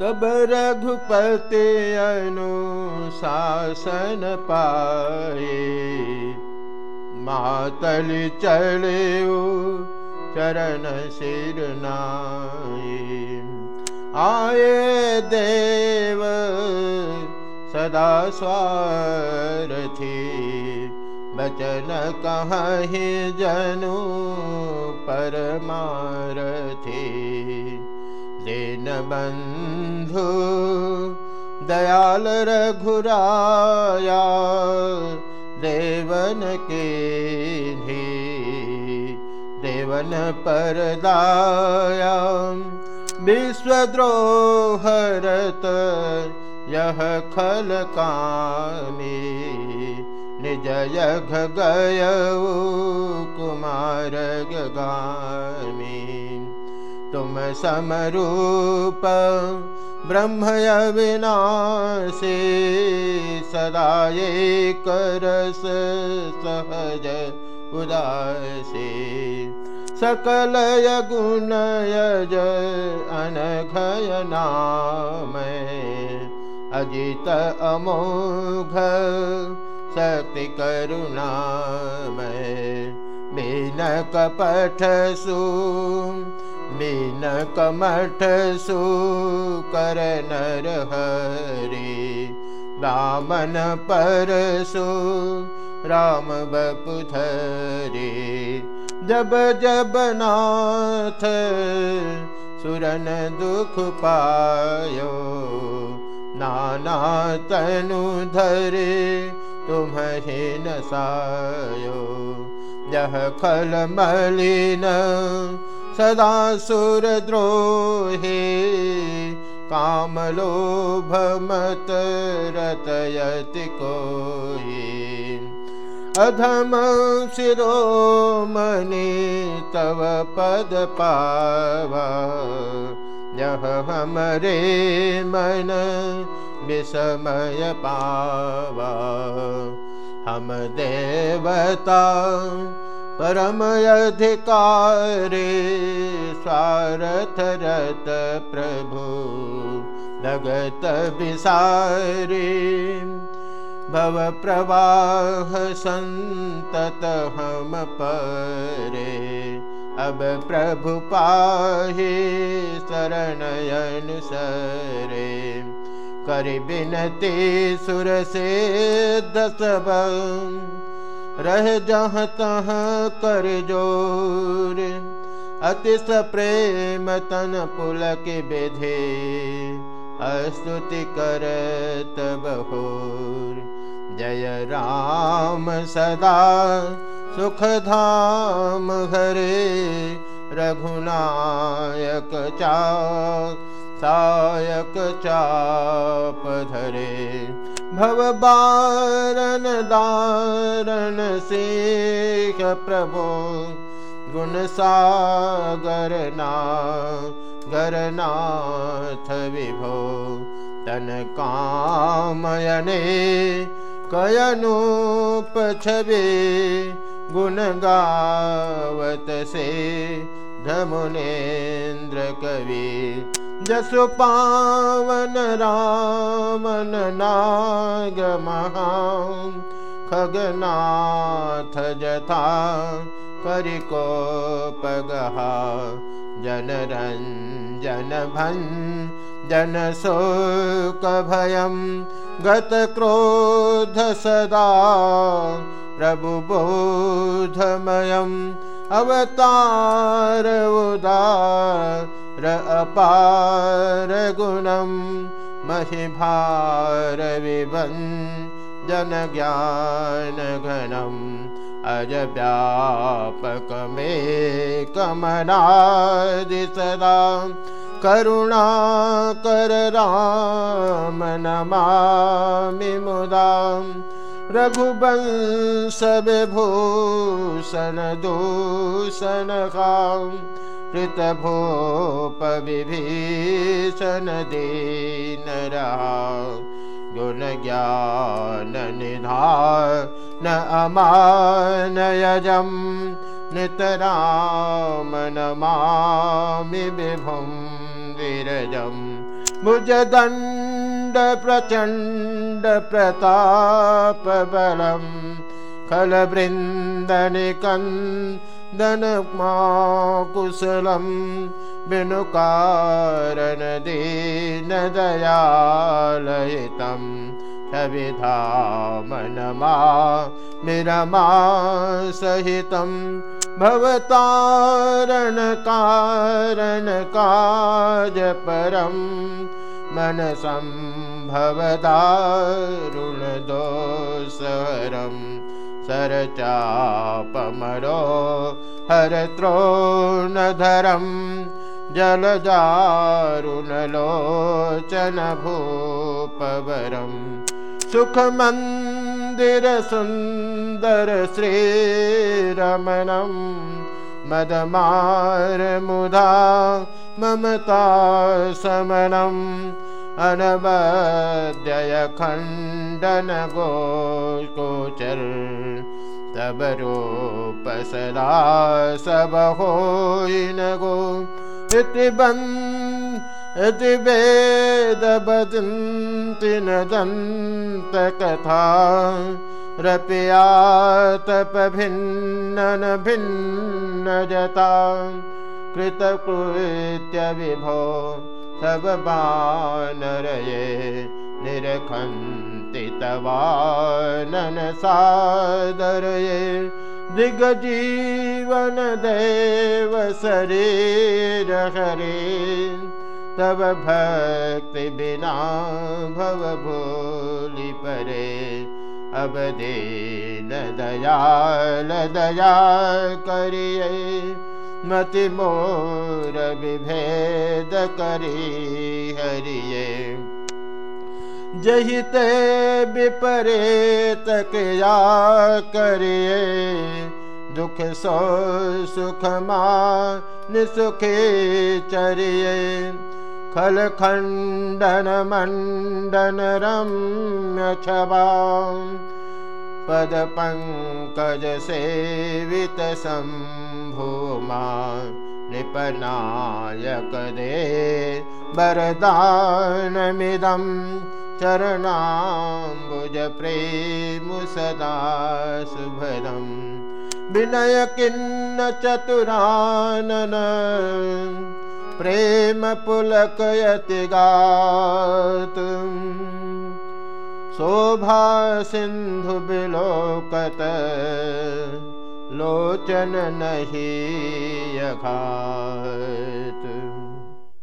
तब रघुपति अनुशासन पाए मातल चले चरण सिर नाये। आए देव सदा स्वारथी। बचन कहीं जनु परमारथी दीन बंधु दयाल रघुराया देवन के देवन परदाया। विश्वद्रोहरत यह खल कामी निज कुमार गामी तुम समरूप ब्रह्मय विनाशे सदा करस सहज उदासी। सकलय गुणयज अनघय नाम। अजित अमोघ शक्ति करुणामय मीन कपठ सु मीन कमठ सु कर नर हरि बामन परसु राम बपुधरे जब जब नाथ सुरन दुख पायो नाना तनु धरे तुम्हें नसायो। यह खल मलिन सदा सुर द्रोहे काम लोभ मत रतयति कोई अधम शिरो शिरोमणि तव पद पावा यह हमरे मन विषमय पावा। हम देवता परम अधिकारे स्वारथ रत प्रभु जगत विसारी। भव प्रवाह संतत हम परे। अब प्रभु पाहे शरणयनुसरे कर बिनते सुर से दसब रह जह तह कर ज़ोर। अतिश प्रेम तन पुलक विधे अस्तुति करत बहोर जय राम सदा सुख धाम हरे, रघुनायक चा सायक चाप धरे। भव बारन दारण शेख प्रभो गुण सागर ना गरनाथ विभो। तन कामयने कयनूप छवे गुण गावत से धमुनेन्द्र कवि जसु पावन रामन नाग महा खगनाथ जथा करिको पगहा जन रञ्जन भन् जन शोकभयं गतक्रोध सदा प्रभुबोधमयम् अवतार उदार अपार गुणं महिभार विभन् जनज्ञानघनम् अज व्यापकमे कमनादि सदा करुणा कर राम नमामि मुदा। रघुवंश विभूषण दूषण कृतभूप विभीषण दीन रहा गुण ज्ञान निधान न अमानयजं नितराम नमामि विभुं विरजं भुजदण्ड प्रचण्ड खलवृन्दनिकन्दनमा कुशलं विनुकारणदीनदयालयितम् सविधामनमा निरमा सहितं भवतारणकारणकाजपरं मनसं भवदारुणदोसरं सरचापमरो हरत्रोणधरं जलदारुणलोचनभूपवरम् सुखमन्दिरसुन्दर श्रीरमणं मदमारमुधा ममता समनम् अनवद्ययखण्डन गोचर तब रूप सदा सब होयिन गो इति वेदवदन्ति न दन्तकथा। रप्यातपभिन्नन भिन्नजता कृतकृत्यविभो सबबानरये निरखन्ति तवानन सादरये दिग्जीवन देव शरीर हरे। तब भक्ति बिना भव भोली परे। दीन दयाल दया करिए मति मोर विभेद करी हरिये। जहिते विपरीत या करिए दुख सो सुख मान सुखे चरिए खलखण्डन मण्डन रम्य छबा पद पंकज सेवित दे वरदानमिदं चरणाम्बुजप्रेमु सदा शुभदम् विनय किन्न चतुरानन प्रेम पुलकयति गात शोभा सिन्धु विलोकत लोचन नहि यघात